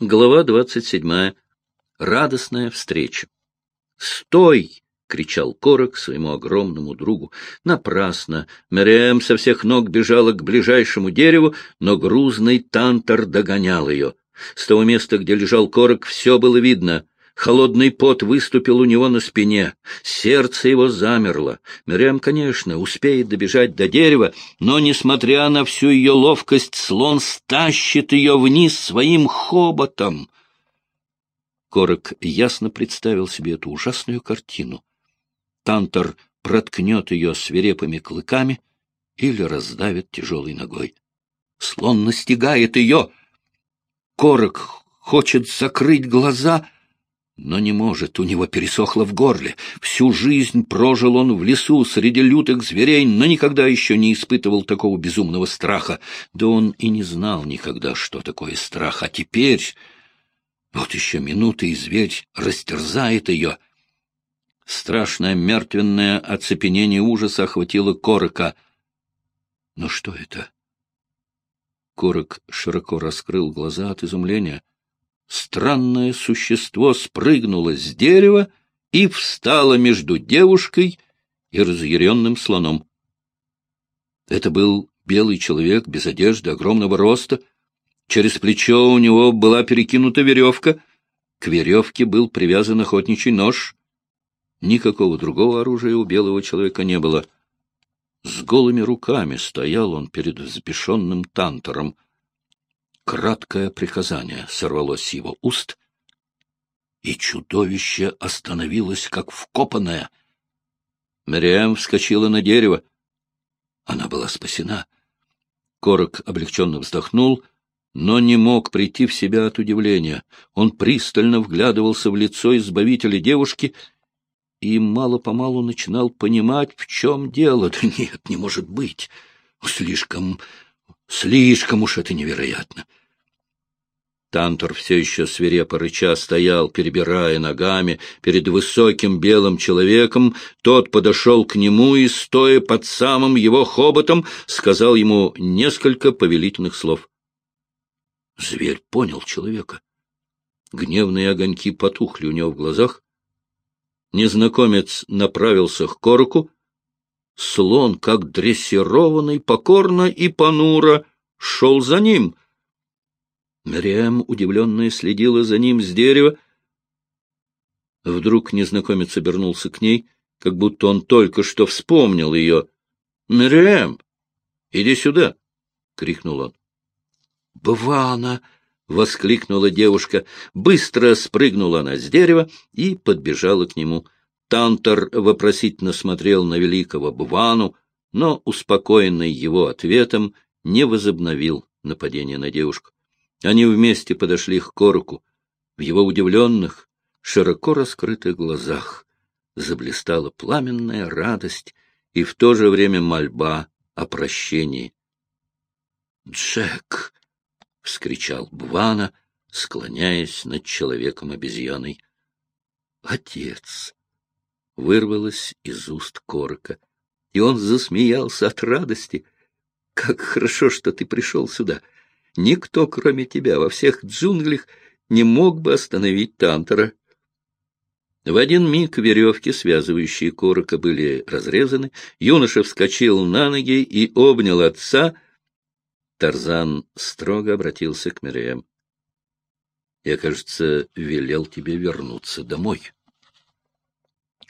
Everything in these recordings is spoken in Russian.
Глава двадцать седьмая. Радостная встреча. «Стой!» — кричал Корок своему огромному другу. Напрасно. Мериэм со всех ног бежала к ближайшему дереву, но грузный тантор догонял ее. С того места, где лежал Корок, все было видно. Холодный пот выступил у него на спине, сердце его замерло. Мирям, конечно, успеет добежать до дерева, но, несмотря на всю ее ловкость, слон стащит ее вниз своим хоботом. Корок ясно представил себе эту ужасную картину. Тантор проткнет ее свирепыми клыками или раздавит тяжелой ногой. Слон настигает ее. Корок хочет закрыть глаза — но не может, у него пересохло в горле. Всю жизнь прожил он в лесу среди лютых зверей, но никогда еще не испытывал такого безумного страха. Да он и не знал никогда, что такое страх. А теперь... Вот еще минуты, и зверь растерзает ее. Страшное мертвенное оцепенение ужаса охватило Корока. Но что это? Корок широко раскрыл глаза от изумления — странное существо спрыгнуло с дерева и встало между девушкой и разъяренным слоном. Это был белый человек без одежды, огромного роста. Через плечо у него была перекинута веревка. К веревке был привязан охотничий нож. Никакого другого оружия у белого человека не было. С голыми руками стоял он перед взбешенным тантором — Краткое приказание сорвалось с его уст, и чудовище остановилось, как вкопанное. Мариам вскочила на дерево. Она была спасена. Корок облегченно вздохнул, но не мог прийти в себя от удивления. Он пристально вглядывался в лицо избавителя девушки и мало-помалу начинал понимать, в чем дело. Да нет, не может быть. Слишком, слишком уж это невероятно. Тантор все еще свирепо рыча стоял, перебирая ногами перед высоким белым человеком. Тот подошел к нему и, стоя под самым его хоботом, сказал ему несколько повелительных слов. Зверь понял человека. Гневные огоньки потухли у него в глазах. Незнакомец направился к корку. Слон, как дрессированный, покорно и понуро шел за ним — Мариам, удивленная, следила за ним с дерева. Вдруг незнакомец обернулся к ней, как будто он только что вспомнил ее. — Мариам, иди сюда! — крикнул он. — Бвана! — воскликнула девушка. Быстро спрыгнула она с дерева и подбежала к нему. Тантор вопросительно смотрел на великого Бвану, но, успокоенный его ответом, не возобновил нападение на девушку. Они вместе подошли к Короку. В его удивленных, широко раскрытых глазах заблистала пламенная радость и в то же время мольба о прощении. «Джек!» — вскричал Бвана, склоняясь над человеком-обезьяной. «Отец!» — вырвалось из уст Корока, и он засмеялся от радости. «Как хорошо, что ты пришел сюда!» Никто, кроме тебя, во всех джунглях не мог бы остановить Тантора. В один миг веревки, связывающие Корока, были разрезаны. Юноша вскочил на ноги и обнял отца. Тарзан строго обратился к Мириэм. — Я, кажется, велел тебе вернуться домой.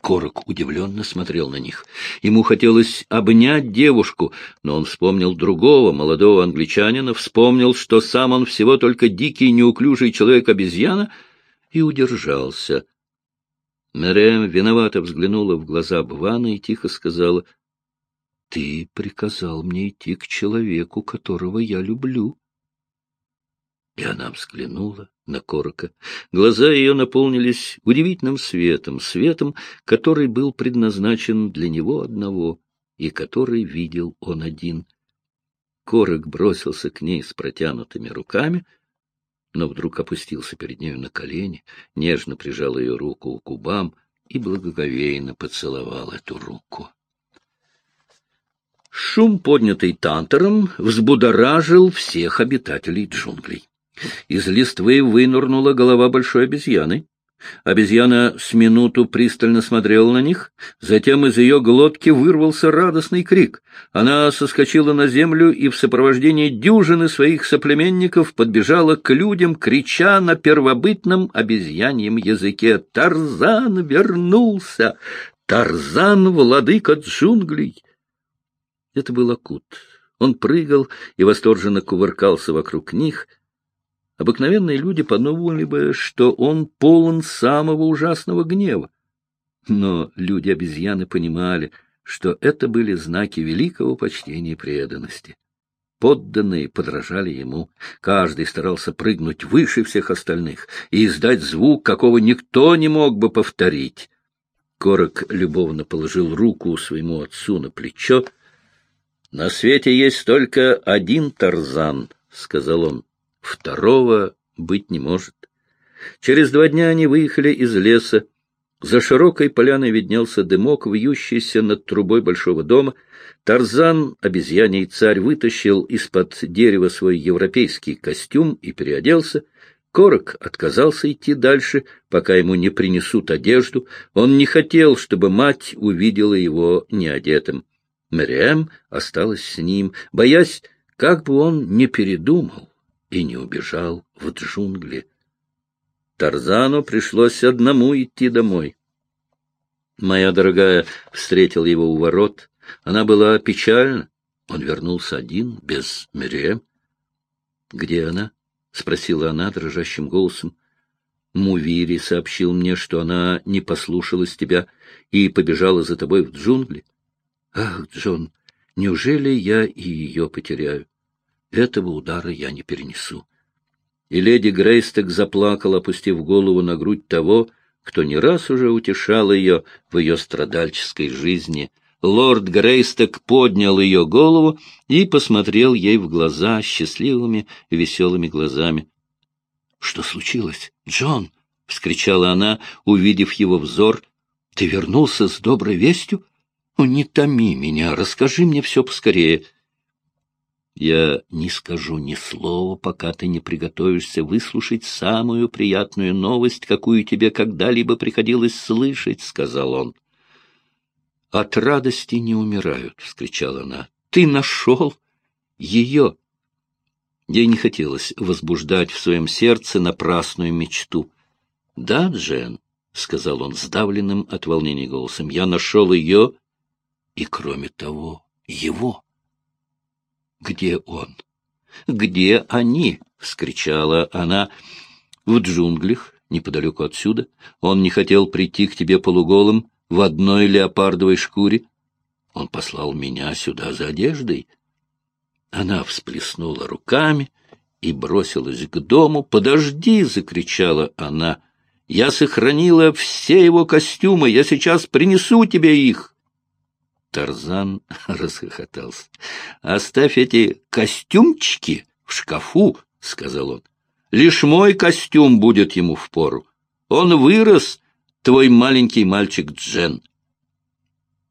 Корок удивленно смотрел на них. Ему хотелось обнять девушку, но он вспомнил другого, молодого англичанина, вспомнил, что сам он всего только дикий, неуклюжий человек-обезьяна, и удержался. Мерем виновато взглянула в глаза Бвана и тихо сказала, — Ты приказал мне идти к человеку, которого я люблю. И она взглянула на Корока. Глаза ее наполнились удивительным светом, светом, который был предназначен для него одного и который видел он один. Корок бросился к ней с протянутыми руками, но вдруг опустился перед нею на колени, нежно прижал ее руку к губам и благоговейно поцеловал эту руку. Шум, поднятый тантором, взбудоражил всех обитателей джунглей. Из листвы вынырнула голова большой обезьяны. Обезьяна с минуту пристально смотрела на них, затем из ее глотки вырвался радостный крик. Она соскочила на землю и в сопровождении дюжины своих соплеменников подбежала к людям, крича на первобытном обезьяньем языке «Тарзан вернулся! Тарзан — владыка джунглей!» Это был Акут. Он прыгал и восторженно кувыркался вокруг них — Обыкновенные люди подумали бы, что он полон самого ужасного гнева. Но люди-обезьяны понимали, что это были знаки великого почтения и преданности. Подданные подражали ему. Каждый старался прыгнуть выше всех остальных и издать звук, какого никто не мог бы повторить. Корок любовно положил руку своему отцу на плечо. — На свете есть только один Тарзан, — сказал он. Второго быть не может. Через два дня они выехали из леса. За широкой поляной виднелся дымок, вьющийся над трубой большого дома. Тарзан, обезьяний царь, вытащил из-под дерева свой европейский костюм и переоделся. Корок отказался идти дальше, пока ему не принесут одежду. Он не хотел, чтобы мать увидела его неодетым. Мэриэм осталась с ним, боясь, как бы он не передумал и не убежал в джунгли. Тарзану пришлось одному идти домой. Моя дорогая встретила его у ворот. Она была печальна. Он вернулся один, без Мириэм. — Где она? — спросила она дрожащим голосом. Мувири сообщил мне, что она не послушалась тебя и побежала за тобой в джунгли. Ах, Джон, неужели я и ее потеряю? Этого удара я не перенесу. И леди Грейсток заплакала, опустив голову на грудь того, кто не раз уже утешал ее в ее страдальческой жизни. Лорд Грейсток поднял ее голову и посмотрел ей в глаза счастливыми, веселыми глазами. — Что случилось, Джон? — вскричала она, увидев его взор. — Ты вернулся с доброй вестью? — Не томи меня, расскажи мне все поскорее. — я не скажу ни слова, пока ты не приготовишься выслушать самую приятную новость, какую тебе когда-либо приходилось слышать, — сказал он. — От радости не умирают, — вскричала она. — Ты нашел ее. Ей не хотелось возбуждать в своем сердце напрасную мечту. — Да, Джен, — сказал он сдавленным от волнения голосом, — я нашел ее и, кроме того, его. Где он? Где они? — вскричала она. В джунглях, неподалеку отсюда. Он не хотел прийти к тебе полуголым в одной леопардовой шкуре. Он послал меня сюда за одеждой. Она всплеснула руками и бросилась к дому. «Подожди!» — закричала она. «Я сохранила все его костюмы. Я сейчас принесу тебе их!» Тарзан расхохотался. — Оставь эти костюмчики в шкафу, — сказал он. — Лишь мой костюм будет ему впору. Он вырос, твой маленький мальчик Джен.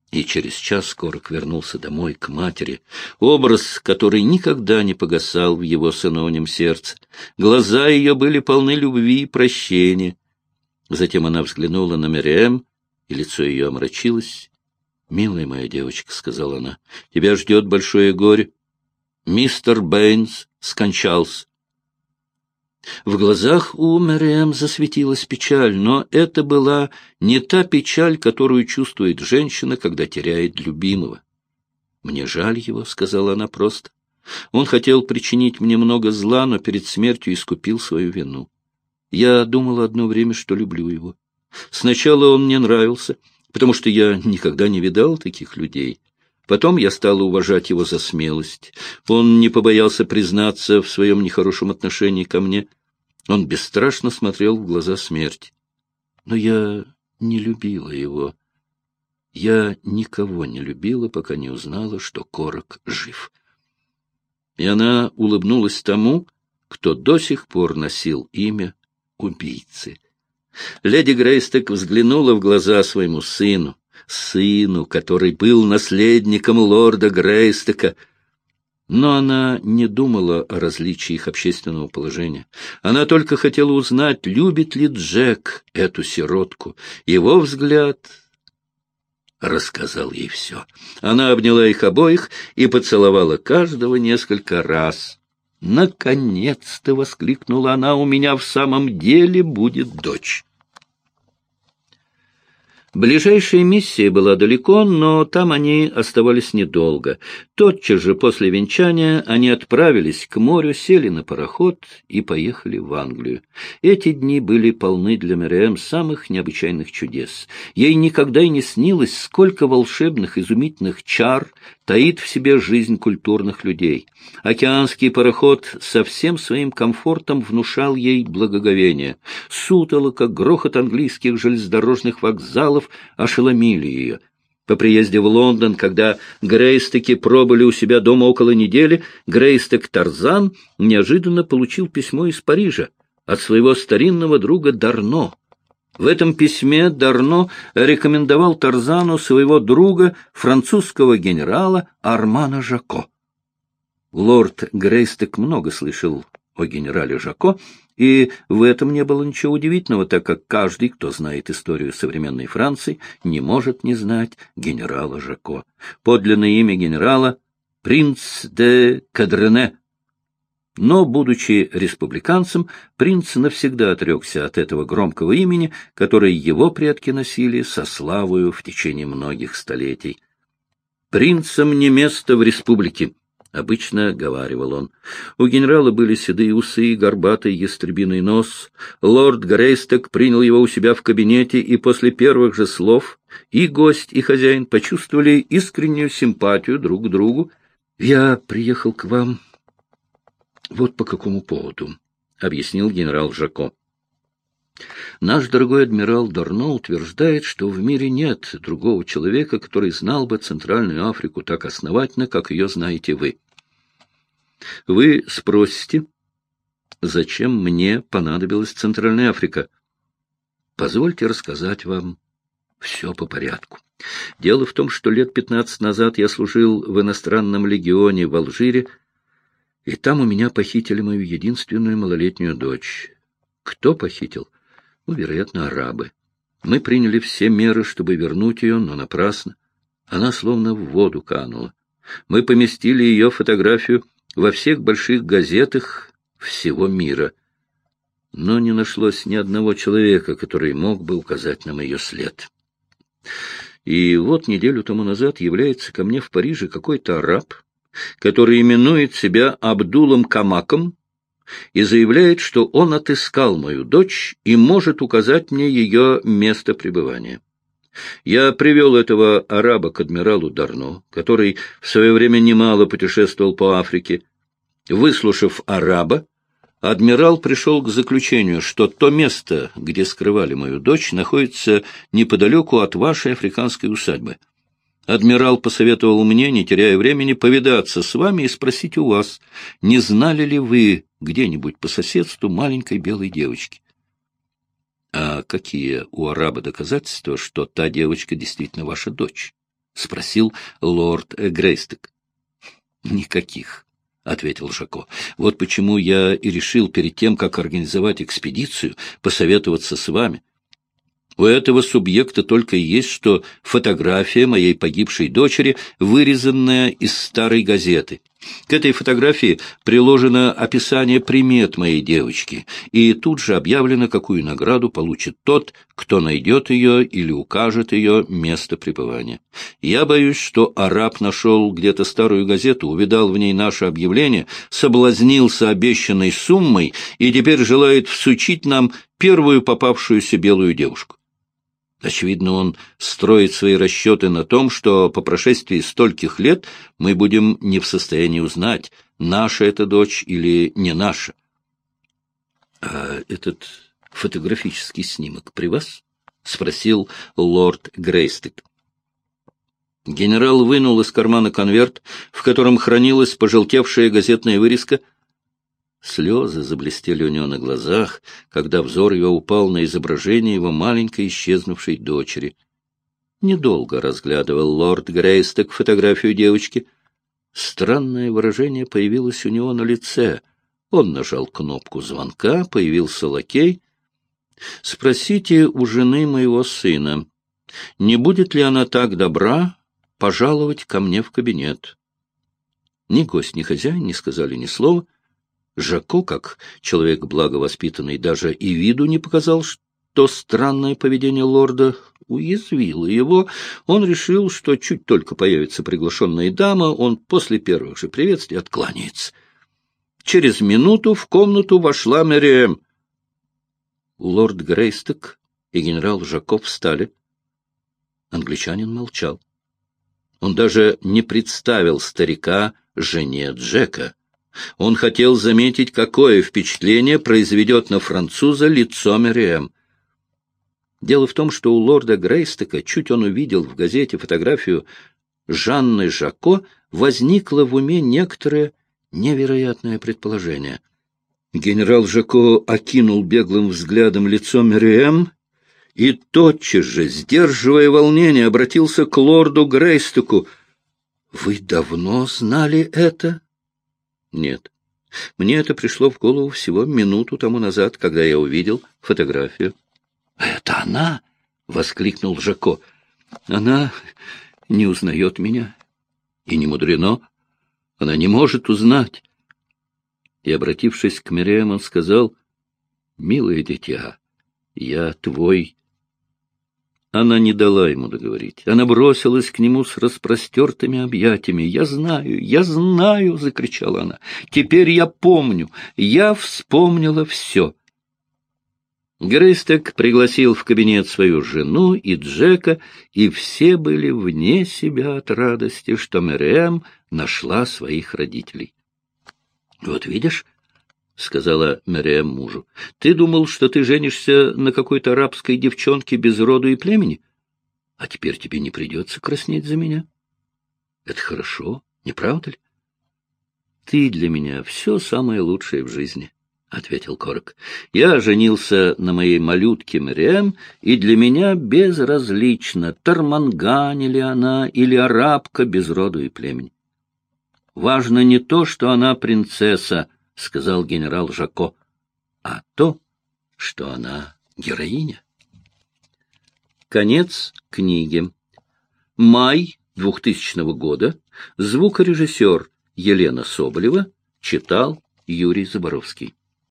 И через час Корок вернулся домой к матери, образ, который никогда не погасал в его сыновнем сердце. Глаза ее были полны любви и прощения. Затем она взглянула на Мериэм, и лицо ее омрачилось, «Милая моя девочка», — сказала она, — «тебя ждет большое горе. Мистер Бэйнс скончался». В глазах у Мэриэм засветилась печаль, но это была не та печаль, которую чувствует женщина, когда теряет любимого. «Мне жаль его», — сказала она просто. «Он хотел причинить мне много зла, но перед смертью искупил свою вину. Я думала одно время, что люблю его. Сначала он мне нравился, — потому что я никогда не видал таких людей. Потом я стала уважать его за смелость. Он не побоялся признаться в своем нехорошем отношении ко мне. Он бесстрашно смотрел в глаза смерти. Но я не любила его. Я никого не любила, пока не узнала, что Корок жив. И она улыбнулась тому, кто до сих пор носил имя убийцы. Леди Грейстек взглянула в глаза своему сыну, сыну, который был наследником лорда Грейстека. Но она не думала о различии их общественного положения. Она только хотела узнать, любит ли Джек эту сиротку. Его взгляд рассказал ей все. Она обняла их обоих и поцеловала каждого несколько раз. «Наконец-то!» — воскликнула она. «У меня в самом деле будет дочь!» Ближайшая миссия была далеко, но там они оставались недолго. Тотчас же после венчания они отправились к морю, сели на пароход и поехали в Англию. Эти дни были полны для Мэриэм самых необычайных чудес. Ей никогда и не снилось, сколько волшебных, изумительных чар таит в себе жизнь культурных людей. Океанский пароход со всем своим комфортом внушал ей благоговение. Сутолока, грохот английских железнодорожных вокзалов ошеломили ее. По приезде в Лондон, когда Грейстеки пробыли у себя дома около недели, Грейстек Тарзан неожиданно получил письмо из Парижа от своего старинного друга Дарно. В этом письме Дарно рекомендовал Тарзану своего друга, французского генерала Армана Жако. Лорд Грейстек много слышал о генерале Жако, и в этом не было ничего удивительного, так как каждый, кто знает историю современной Франции, не может не знать генерала Жако. Подлинное имя генерала — принц де Кадрене, но, будучи республиканцем, принц навсегда отрекся от этого громкого имени, которое его предки носили со славою в течение многих столетий. «Принцам не место в республике», — обычно говаривал он. У генерала были седые усы, горбатый ястребиный нос. Лорд Грейсток принял его у себя в кабинете, и после первых же слов и гость, и хозяин почувствовали искреннюю симпатию друг к другу. «Я приехал к вам вот по какому поводу, — объяснил генерал Жако. Наш дорогой адмирал Дорно утверждает, что в мире нет другого человека, который знал бы Центральную Африку так основательно, как ее знаете вы. Вы спросите, зачем мне понадобилась Центральная Африка? Позвольте рассказать вам все по порядку. Дело в том, что лет пятнадцать назад я служил в иностранном легионе в Алжире, и там у меня похитили мою единственную малолетнюю дочь. Кто похитил? Ну, вероятно, арабы. Мы приняли все меры, чтобы вернуть ее, но напрасно. Она словно в воду канула. Мы поместили ее фотографию во всех больших газетах всего мира. Но не нашлось ни одного человека, который мог бы указать нам ее след. И вот неделю тому назад является ко мне в Париже какой-то араб, который именует себя Абдулом Камаком и заявляет, что он отыскал мою дочь и может указать мне ее место пребывания. Я привел этого араба к адмиралу Дарно, который в свое время немало путешествовал по Африке. Выслушав араба, адмирал пришел к заключению, что то место, где скрывали мою дочь, находится неподалеку от вашей африканской усадьбы. Адмирал посоветовал мне, не теряя времени, повидаться с вами и спросить у вас, не знали ли вы где-нибудь по соседству маленькой белой девочки? — А какие у араба доказательства, что та девочка действительно ваша дочь? — спросил лорд Грейстек. — Никаких, — ответил Жако. — Вот почему я и решил перед тем, как организовать экспедицию, посоветоваться с вами. — у этого субъекта только есть что фотография моей погибшей дочери, вырезанная из старой газеты. К этой фотографии приложено описание примет моей девочки, и тут же объявлено, какую награду получит тот, кто найдет ее или укажет ее место пребывания. Я боюсь, что араб нашел где-то старую газету, увидал в ней наше объявление, соблазнился обещанной суммой и теперь желает всучить нам первую попавшуюся белую девушку. Очевидно, он строит свои расчеты на том, что по прошествии стольких лет мы будем не в состоянии узнать, наша это дочь или не наша. — А этот фотографический снимок при вас? — спросил лорд Грейстек. Генерал вынул из кармана конверт, в котором хранилась пожелтевшая газетная вырезка — Слезы заблестели у него на глазах, когда взор его упал на изображение его маленькой исчезнувшей дочери. Недолго разглядывал лорд Грейсток фотографию девочки. Странное выражение появилось у него на лице. Он нажал кнопку звонка, появился лакей. «Спросите у жены моего сына, не будет ли она так добра пожаловать ко мне в кабинет?» Ни гость, ни хозяин не сказали ни слова. Жако, как человек благовоспитанный, даже и виду не показал, что странное поведение лорда уязвило его. Он решил, что чуть только появится приглашенная дама, он после первых же приветствий откланяется. Через минуту в комнату вошла Мэриэм. Лорд Грейсток и генерал Жаков встали. Англичанин молчал. Он даже не представил старика жене Джека. Он хотел заметить, какое впечатление произведет на француза лицо Мериэм. Дело в том, что у лорда Грейстока, чуть он увидел в газете фотографию Жанны Жако, возникло в уме некоторое невероятное предположение. Генерал Жако окинул беглым взглядом лицо Мериэм и тотчас же, сдерживая волнение, обратился к лорду Грейстоку — вы давно знали это? Нет. Мне это пришло в голову всего минуту тому назад, когда я увидел фотографию. Это она? воскликнул Жако. Она не узнает меня. И не мудрено. Она не может узнать. И, обратившись к Мириам, он сказал, «Милое дитя, я твой она не дала ему договорить. Она бросилась к нему с распростертыми объятиями. «Я знаю, я знаю!» — закричала она. «Теперь я помню! Я вспомнила все!» Грейстек пригласил в кабинет свою жену и Джека, и все были вне себя от радости, что Мэриэм нашла своих родителей. «Вот видишь, — сказала Мэриэм мужу. — Ты думал, что ты женишься на какой-то арабской девчонке без роду и племени? А теперь тебе не придется краснеть за меня. Это хорошо, не правда ли? — Ты для меня все самое лучшее в жизни, — ответил Корок. — Я женился на моей малютке Мэриэм, и для меня безразлично, Тармангане ли она или арабка без роду и племени. Важно не то, что она принцесса, —— сказал генерал Жако, — а то, что она героиня. Конец книги. Май 2000 года. Звукорежиссер Елена Соболева читал Юрий Заборовский.